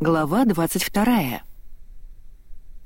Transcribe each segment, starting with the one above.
Глава 22.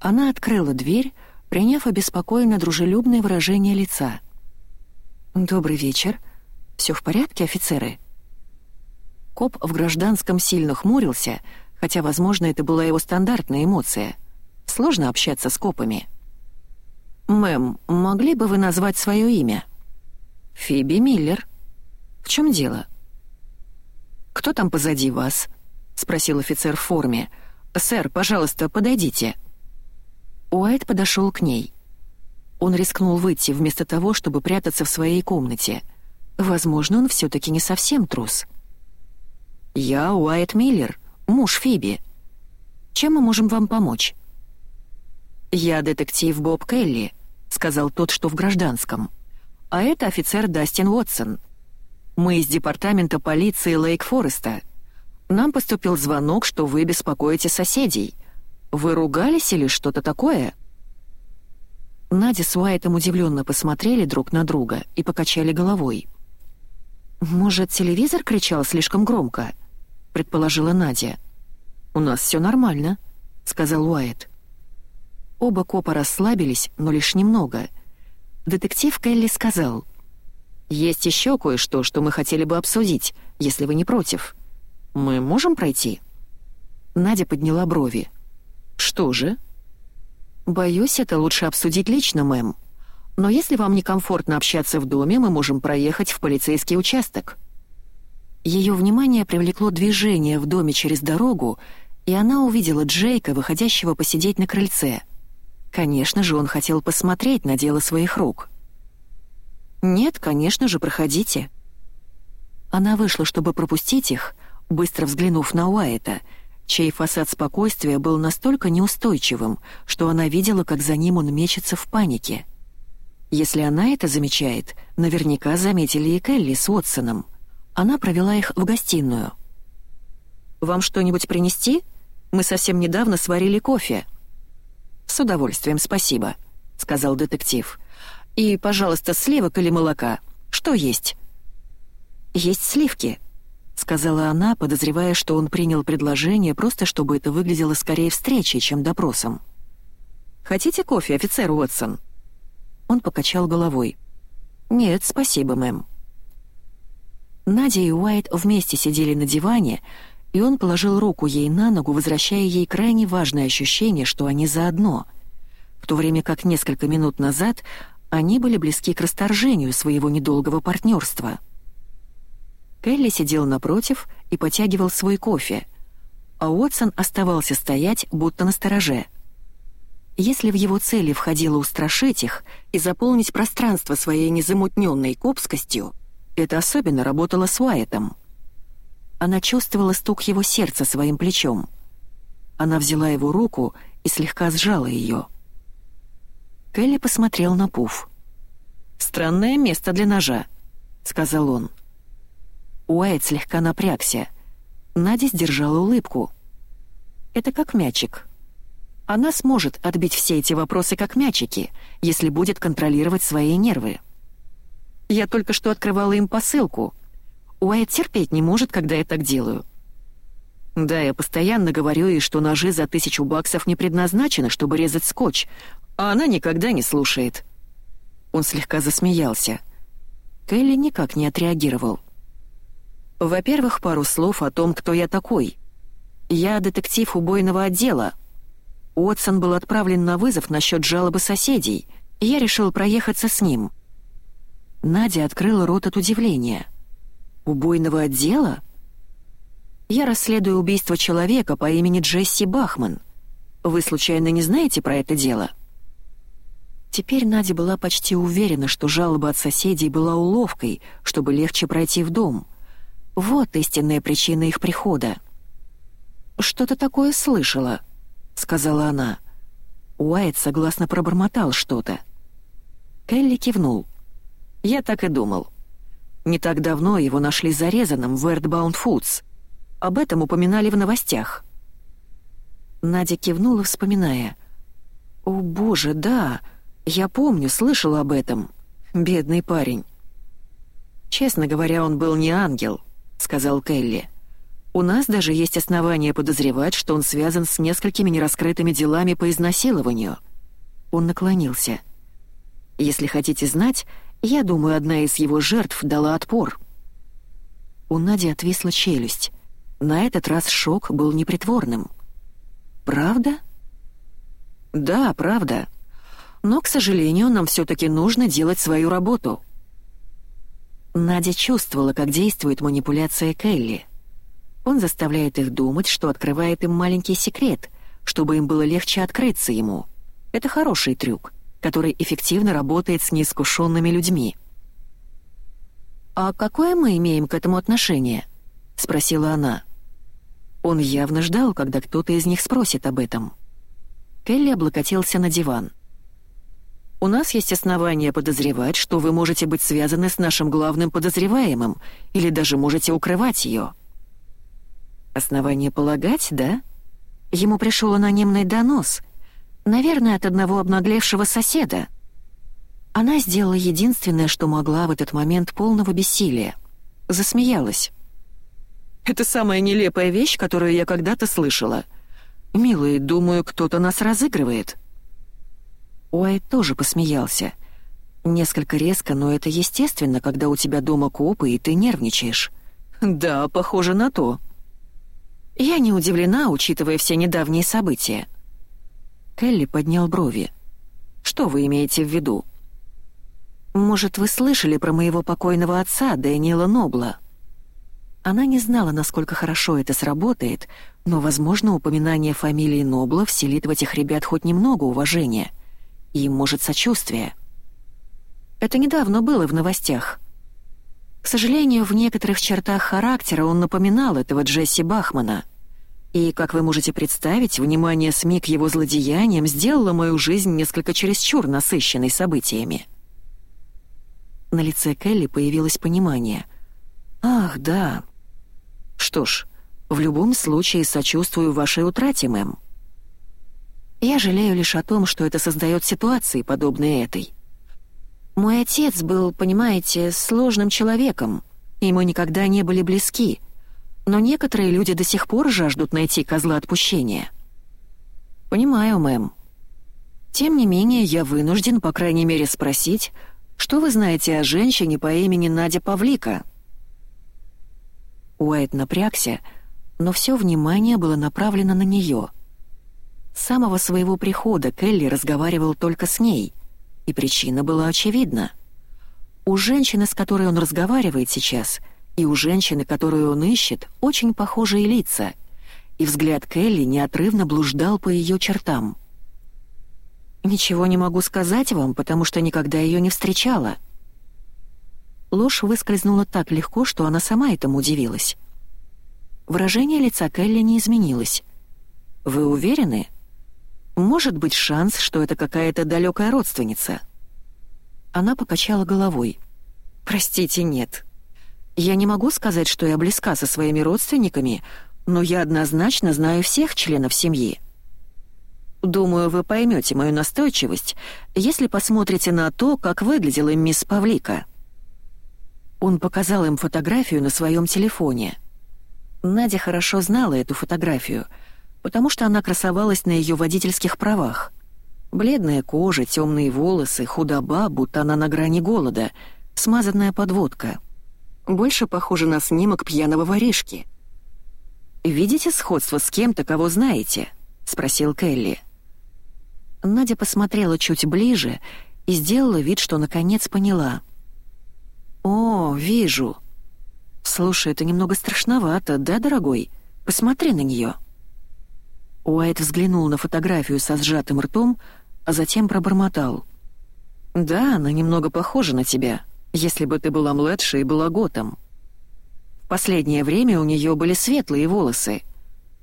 Она открыла дверь, приняв обеспокоенно дружелюбное выражение лица. «Добрый вечер. Все в порядке, офицеры?» Коп в гражданском сильно хмурился, хотя, возможно, это была его стандартная эмоция. Сложно общаться с копами. «Мэм, могли бы вы назвать свое имя?» «Фиби Миллер». «В чем дело?» «Кто там позади вас?» — спросил офицер в форме. «Сэр, пожалуйста, подойдите». Уайт подошел к ней. Он рискнул выйти вместо того, чтобы прятаться в своей комнате. Возможно, он все-таки не совсем трус. «Я Уайт Миллер, муж Фиби. Чем мы можем вам помочь?» «Я детектив Боб Келли», — сказал тот, что в гражданском. «А это офицер Дастин Уотсон. Мы из департамента полиции Лейк-Фореста. Нам поступил звонок, что вы беспокоите соседей. Вы ругались или что-то такое?» Надя с Уайтом удивленно посмотрели друг на друга и покачали головой. «Может, телевизор кричал слишком громко?» — предположила Надя. «У нас все нормально», — сказал Уайт. Оба копа расслабились, но лишь немного. Детектив Келли сказал. «Есть еще кое-что, что мы хотели бы обсудить, если вы не против». Мы можем пройти?» Надя подняла брови. «Что же?» «Боюсь, это лучше обсудить лично, мэм. Но если вам некомфортно общаться в доме, мы можем проехать в полицейский участок». Ее внимание привлекло движение в доме через дорогу, и она увидела Джейка, выходящего посидеть на крыльце. Конечно же, он хотел посмотреть на дело своих рук. «Нет, конечно же, проходите». Она вышла, чтобы пропустить их, быстро взглянув на Уайта, чей фасад спокойствия был настолько неустойчивым, что она видела, как за ним он мечется в панике. Если она это замечает, наверняка заметили и Келли с Уотсоном. Она провела их в гостиную. «Вам что-нибудь принести? Мы совсем недавно сварили кофе». «С удовольствием, спасибо», — сказал детектив. «И, пожалуйста, сливок или молока. Что есть?» «Есть сливки», сказала она, подозревая, что он принял предложение просто чтобы это выглядело скорее встречей, чем допросом. «Хотите кофе, офицер Уотсон?» Он покачал головой. «Нет, спасибо, мэм». Надя и Уайт вместе сидели на диване, и он положил руку ей на ногу, возвращая ей крайне важное ощущение, что они заодно, в то время как несколько минут назад они были близки к расторжению своего недолгого партнерства — Келли сидел напротив и потягивал свой кофе, а Уотсон оставался стоять, будто на стороже. Если в его цели входило устрашить их и заполнить пространство своей незамутненной копскостью, это особенно работало с Уайтом. Она чувствовала стук его сердца своим плечом. Она взяла его руку и слегка сжала ее. Келли посмотрел на Пуф. «Странное место для ножа», — сказал он. Уайт слегка напрягся. Надя сдержала улыбку. «Это как мячик. Она сможет отбить все эти вопросы как мячики, если будет контролировать свои нервы. Я только что открывала им посылку. Уайт терпеть не может, когда я так делаю. Да, я постоянно говорю ей, что ножи за тысячу баксов не предназначены, чтобы резать скотч, а она никогда не слушает». Он слегка засмеялся. Келли никак не отреагировал. Во-первых, пару слов о том, кто я такой. Я детектив убойного отдела. Уотсон был отправлен на вызов насчет жалобы соседей, и я решил проехаться с ним. Надя открыла рот от удивления. «Убойного отдела?» «Я расследую убийство человека по имени Джесси Бахман. Вы случайно не знаете про это дело?» Теперь Надя была почти уверена, что жалоба от соседей была уловкой, чтобы легче пройти в дом — вот истинная причина их прихода. «Что-то такое слышала», — сказала она. Уайт согласно пробормотал что-то. Келли кивнул. «Я так и думал. Не так давно его нашли зарезанным в Earthbound Foods. Об этом упоминали в новостях». Надя кивнула, вспоминая. «О, боже, да, я помню, слышала об этом. Бедный парень». Честно говоря, он был не ангел — сказал Келли. У нас даже есть основания подозревать, что он связан с несколькими нераскрытыми делами по изнасилованию. Он наклонился. Если хотите знать, я думаю, одна из его жертв дала отпор. У Нади отвисла челюсть. На этот раз шок был непритворным. «Правда?» «Да, правда. Но, к сожалению, нам все-таки нужно делать свою работу». Надя чувствовала, как действует манипуляция Келли. Он заставляет их думать, что открывает им маленький секрет, чтобы им было легче открыться ему. Это хороший трюк, который эффективно работает с неискушенными людьми. «А какое мы имеем к этому отношение?» — спросила она. Он явно ждал, когда кто-то из них спросит об этом. Келли облокотился на диван. «У нас есть основания подозревать, что вы можете быть связаны с нашим главным подозреваемым или даже можете укрывать ее». «Основание полагать, да?» Ему пришел анонимный донос. Наверное, от одного обнаглевшего соседа. Она сделала единственное, что могла в этот момент полного бессилия. Засмеялась. «Это самая нелепая вещь, которую я когда-то слышала. Милый, думаю, кто-то нас разыгрывает». Уайт тоже посмеялся. Несколько резко, но это естественно, когда у тебя дома копы и ты нервничаешь. «Да, похоже на то». Я не удивлена, учитывая все недавние события. Келли поднял брови. «Что вы имеете в виду?» «Может, вы слышали про моего покойного отца, Дэниела Нобла?» Она не знала, насколько хорошо это сработает, но, возможно, упоминание фамилии Нобла вселит в этих ребят хоть немного уважения и, может, сочувствия. Это недавно было в новостях. К сожалению, в некоторых чертах характера он напоминал этого Джесси Бахмана. И, как вы можете представить, внимание СМИ к его злодеяниям сделало мою жизнь несколько чересчур насыщенной событиями. На лице Келли появилось понимание. «Ах, да. Что ж, в любом случае сочувствую вашей утрате, мэм. Я жалею лишь о том, что это создает ситуации, подобные этой. Мой отец был, понимаете, сложным человеком, и мы никогда не были близки, но некоторые люди до сих пор жаждут найти козла отпущения». «Понимаю, мэм», тем не менее, я вынужден, по крайней мере, спросить, что вы знаете о женщине по имени Надя Павлика?» Уайт напрягся, но все внимание было направлено на нее. С самого своего прихода Келли разговаривал только с ней, и причина была очевидна. У женщины, с которой он разговаривает сейчас, и у женщины, которую он ищет, очень похожие лица, и взгляд Келли неотрывно блуждал по ее чертам — «Ничего не могу сказать вам, потому что никогда ее не встречала». Ложь выскользнула так легко, что она сама этому удивилась. Выражение лица Келли не изменилось. «Вы уверены? Может быть шанс, что это какая-то далекая родственница?» Она покачала головой. «Простите, нет. Я не могу сказать, что я близка со своими родственниками, но я однозначно знаю всех членов семьи». Думаю, вы поймете мою настойчивость, если посмотрите на то, как выглядела мисс Павлика». Он показал им фотографию на своем телефоне. Надя хорошо знала эту фотографию, потому что она красовалась на ее водительских правах. Бледная кожа, темные волосы, худоба, будто она на грани голода, смазанная подводка. Больше похоже на снимок пьяного воришки. «Видите сходство с кем-то, кого знаете?» — спросил Келли. Надя посмотрела чуть ближе и сделала вид, что наконец поняла. «О, вижу. Слушай, это немного страшновато, да, дорогой? Посмотри на нее». Уайт взглянул на фотографию со сжатым ртом, а затем пробормотал. «Да, она немного похожа на тебя, если бы ты была младше и была готом. В последнее время у нее были светлые волосы.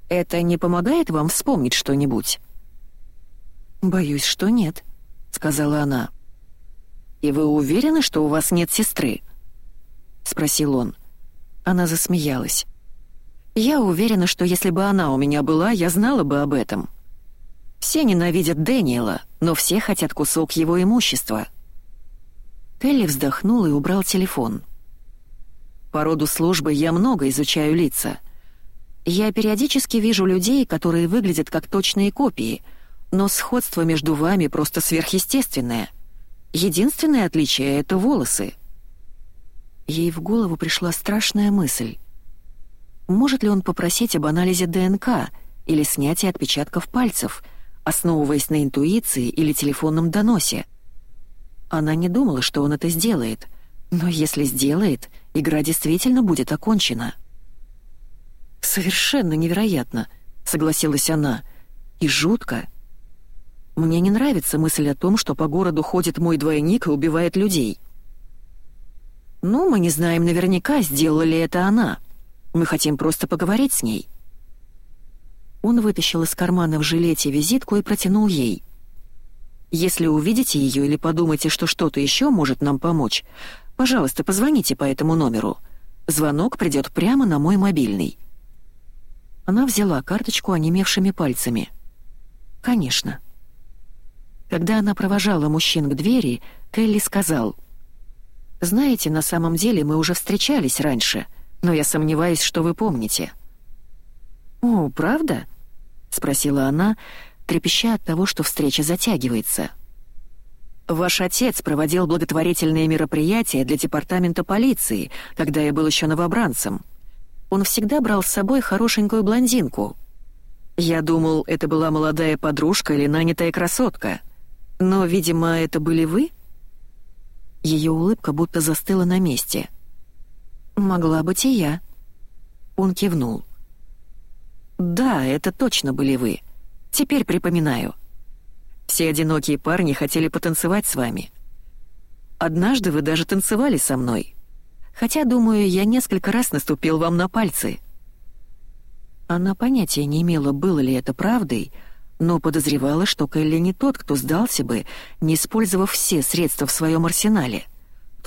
Это не помогает вам вспомнить что-нибудь?» «Боюсь, что нет», — сказала она. «И вы уверены, что у вас нет сестры?» — спросил он. Она засмеялась. «Я уверена, что если бы она у меня была, я знала бы об этом. Все ненавидят Дэниела, но все хотят кусок его имущества». Келли вздохнул и убрал телефон. «По роду службы я много изучаю лица. Я периодически вижу людей, которые выглядят как точные копии, но сходство между вами просто сверхъестественное. Единственное отличие — это волосы». Ей в голову пришла страшная мысль. Может ли он попросить об анализе ДНК или снятии отпечатков пальцев, основываясь на интуиции или телефонном доносе? Она не думала, что он это сделает, но если сделает, игра действительно будет окончена. «Совершенно невероятно», — согласилась она, — «и жутко». Мне не нравится мысль о том, что по городу ходит мой двойник и убивает людей. Ну, мы не знаем наверняка, сделала ли это она. Мы хотим просто поговорить с ней». Он вытащил из кармана в жилете визитку и протянул ей. «Если увидите ее или подумаете, что что-то еще может нам помочь, пожалуйста, позвоните по этому номеру. Звонок придет прямо на мой мобильный». Она взяла карточку онемевшими пальцами. «Конечно». Когда она провожала мужчин к двери, Келли сказал, «Знаете, на самом деле мы уже встречались раньше, но я сомневаюсь, что вы помните». «О, правда?» — спросила она, трепеща от того, что встреча затягивается. «Ваш отец проводил благотворительные мероприятия для департамента полиции, когда я был еще новобранцем. Он всегда брал с собой хорошенькую блондинку. Я думал, это была молодая подружка или нанятая красотка. Но, видимо, это были вы?» Ее улыбка будто застыла на месте. «Могла быть и я». Он кивнул. «Да, это точно были вы. Теперь припоминаю. Все одинокие парни хотели потанцевать с вами. Однажды вы даже танцевали со мной. Хотя, думаю, я несколько раз наступил вам на пальцы». Она понятия не имела, было ли это правдой, но подозревала, что Келли не тот, кто сдался бы, не использовав все средства в своем арсенале,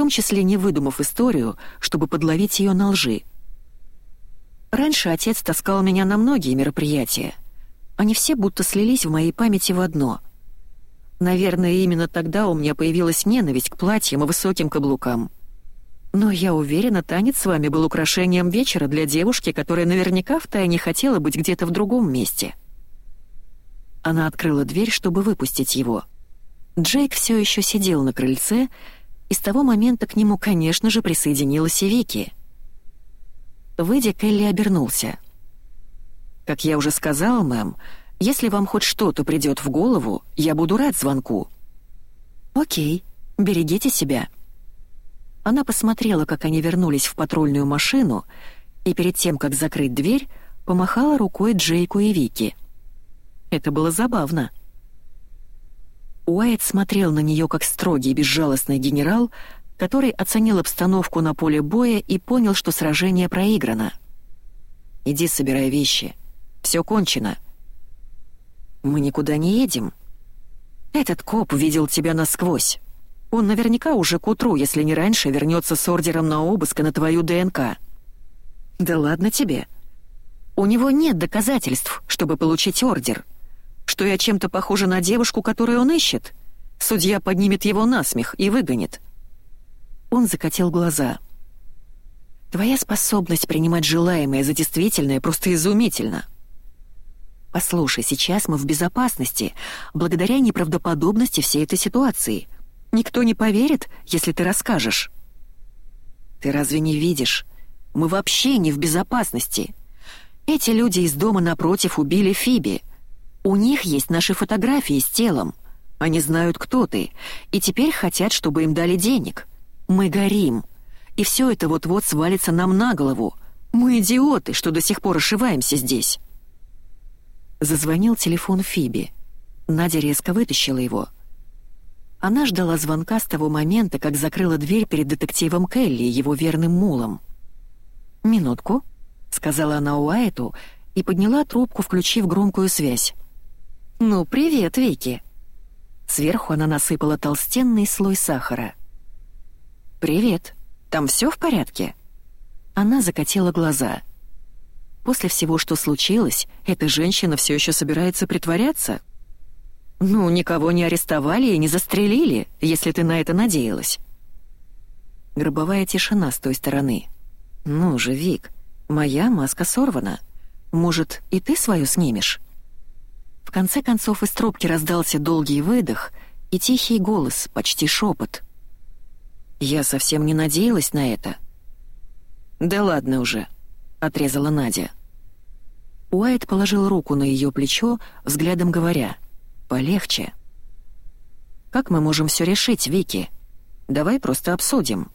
том числе не выдумав историю, чтобы подловить ее на лжи. Раньше отец таскал меня на многие мероприятия. Они все будто слились в моей памяти в одно. Наверное, именно тогда у меня появилась ненависть к платьям и высоким каблукам. Но я уверена, танец с вами был украшением вечера для девушки, которая наверняка втайне хотела быть где-то в другом месте. Она открыла дверь, чтобы выпустить его. Джейк все еще сидел на крыльце, и с того момента к нему, конечно же, присоединилась и Вики. Выйдя, Келли обернулся. «Как я уже сказал, мэм, если вам хоть что-то придет в голову, я буду рад звонку». «Окей, берегите себя». Она посмотрела, как они вернулись в патрульную машину, и перед тем, как закрыть дверь, помахала рукой Джейку и Вики. Это было забавно. Уайт смотрел на нее как строгий безжалостный генерал, который оценил обстановку на поле боя и понял, что сражение проиграно. «Иди собирай вещи. Все кончено». «Мы никуда не едем». «Этот коп видел тебя насквозь. Он наверняка уже к утру, если не раньше, вернется с ордером на обыск на твою ДНК». «Да ладно тебе. У него нет доказательств, чтобы получить ордер» что я чем-то похожа на девушку, которую он ищет. Судья поднимет его на смех и выгонит. Он закатил глаза. Твоя способность принимать желаемое за действительное просто изумительна. Послушай, сейчас мы в безопасности, благодаря неправдоподобности всей этой ситуации. Никто не поверит, если ты расскажешь. Ты разве не видишь? Мы вообще не в безопасности. Эти люди из дома напротив убили Фиби. У них есть наши фотографии с телом. Они знают, кто ты, и теперь хотят, чтобы им дали денег. Мы горим. И все это вот-вот свалится нам на голову. Мы идиоты, что до сих пор ошиваемся здесь. Зазвонил телефон Фиби. Надя резко вытащила его. Она ждала звонка с того момента, как закрыла дверь перед детективом Келли, его верным мулом. «Минутку», — сказала она Уайту и подняла трубку, включив громкую связь. «Ну, привет, Вики!» Сверху она насыпала толстенный слой сахара. «Привет. Там все в порядке?» Она закатила глаза. После всего, что случилось, эта женщина все еще собирается притворяться? Ну, никого не арестовали и не застрелили, если ты на это надеялась. Гробовая тишина с той стороны. «Ну же, Вик, моя маска сорвана. Может, и ты свою снимешь?» В конце концов из трубки раздался долгий выдох и тихий голос, почти шепот. «Я совсем не надеялась на это». «Да ладно уже», — отрезала Надя. Уайт положил руку на ее плечо, взглядом говоря, «Полегче». «Как мы можем все решить, Вики? Давай просто обсудим».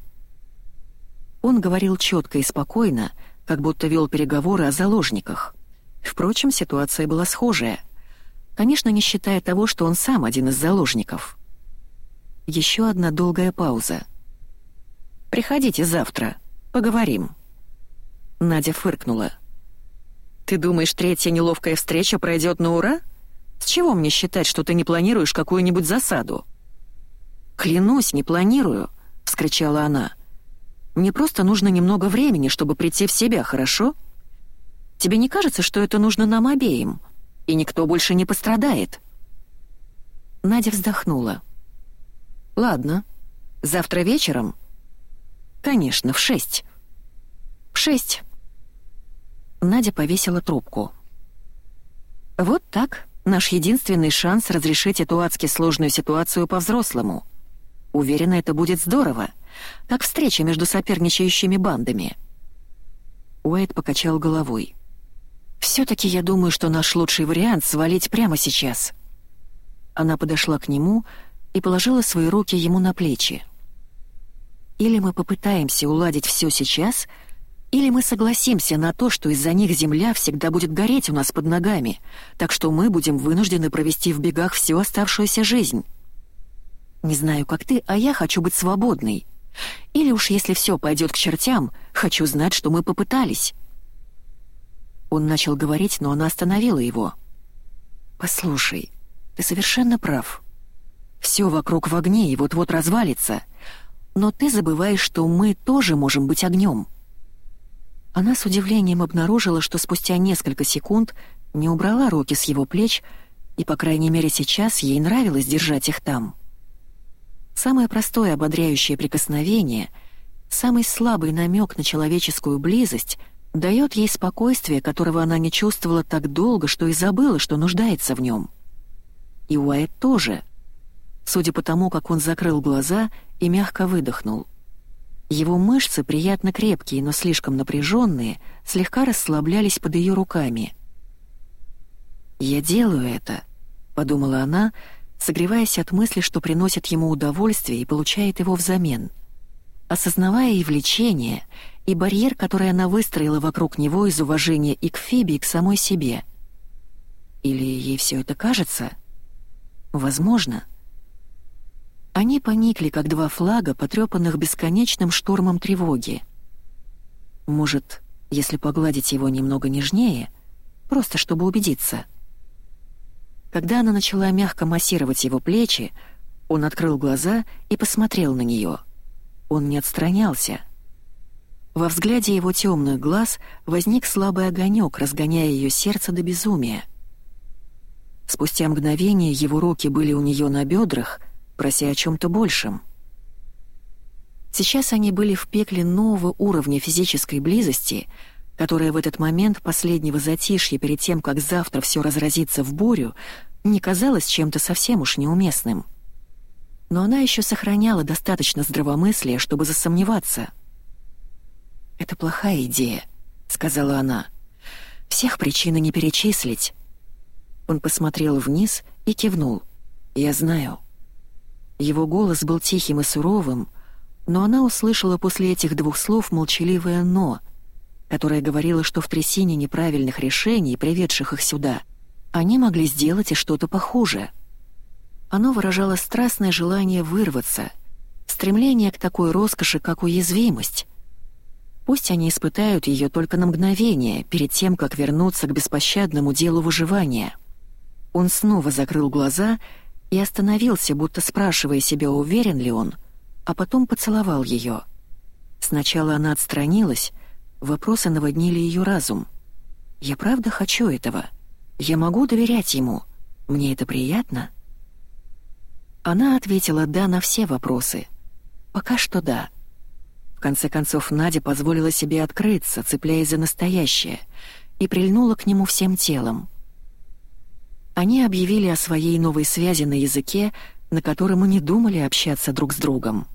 Он говорил четко и спокойно, как будто вел переговоры о заложниках. Впрочем, ситуация была схожая. Конечно, не считая того, что он сам один из заложников. Еще одна долгая пауза. «Приходите завтра. Поговорим». Надя фыркнула. «Ты думаешь, третья неловкая встреча пройдет на ура? С чего мне считать, что ты не планируешь какую-нибудь засаду?» «Клянусь, не планирую», — вскричала она. «Мне просто нужно немного времени, чтобы прийти в себя, хорошо? Тебе не кажется, что это нужно нам обеим?» И никто больше не пострадает». Надя вздохнула. «Ладно. Завтра вечером?» «Конечно, в шесть». «В шесть». Надя повесила трубку. «Вот так. Наш единственный шанс разрешить эту адски сложную ситуацию по-взрослому. Уверена, это будет здорово, как встреча между соперничающими бандами». Уэйд покачал головой. «Все-таки я думаю, что наш лучший вариант — свалить прямо сейчас». Она подошла к нему и положила свои руки ему на плечи. «Или мы попытаемся уладить все сейчас, или мы согласимся на то, что из-за них земля всегда будет гореть у нас под ногами, так что мы будем вынуждены провести в бегах всю оставшуюся жизнь. Не знаю, как ты, а я хочу быть свободной. Или уж если все пойдет к чертям, хочу знать, что мы попытались». Он начал говорить, но она остановила его. «Послушай, ты совершенно прав. Все вокруг в огне и вот-вот развалится. Но ты забываешь, что мы тоже можем быть огнем». Она с удивлением обнаружила, что спустя несколько секунд не убрала руки с его плеч, и, по крайней мере, сейчас ей нравилось держать их там. Самое простое ободряющее прикосновение, самый слабый намек на человеческую близость — дает ей спокойствие, которого она не чувствовала так долго, что и забыла, что нуждается в нем. И Уайт тоже. Судя по тому, как он закрыл глаза и мягко выдохнул. Его мышцы, приятно крепкие, но слишком напряженные, слегка расслаблялись под ее руками. «Я делаю это», — подумала она, согреваясь от мысли, что приносит ему удовольствие и получает его взамен. Осознавая и влечение, и барьер, который она выстроила вокруг него из уважения и к Фиби, и к самой себе. Или ей все это кажется? Возможно. Они поникли, как два флага, потрепанных бесконечным штормом тревоги. Может, если погладить его немного нежнее, просто чтобы убедиться. Когда она начала мягко массировать его плечи, он открыл глаза и посмотрел на нее. Он не отстранялся — во взгляде его темных глаз возник слабый огонек, разгоняя ее сердце до безумия. Спустя мгновение его руки были у нее на бедрах, прося о чем-то большем. Сейчас они были в пекле нового уровня физической близости, которая в этот момент последнего затишья перед тем, как завтра все разразится в бурю, не казалась чем-то совсем уж неуместным. Но она еще сохраняла достаточно здравомыслия, чтобы засомневаться — «Это плохая идея», — сказала она. «Всех причин не перечислить». Он посмотрел вниз и кивнул. «Я знаю». Его голос был тихим и суровым, но она услышала после этих двух слов молчаливое «но», которое говорило, что в трясине неправильных решений, приведших их сюда, они могли сделать и что-то похуже. Оно выражало страстное желание вырваться, стремление к такой роскоши, как уязвимость, Пусть они испытают ее только на мгновение, перед тем, как вернуться к беспощадному делу выживания. Он снова закрыл глаза и остановился, будто спрашивая себя, уверен ли он, а потом поцеловал ее. Сначала она отстранилась, вопросы наводнили ее разум. «Я правда хочу этого? Я могу доверять ему? Мне это приятно?» Она ответила «да» на все вопросы. «Пока что да». Конце концов, Надя позволила себе открыться, цепляясь за настоящее, и прильнула к нему всем телом. Они объявили о своей новой связи на языке, на котором и не думали общаться друг с другом.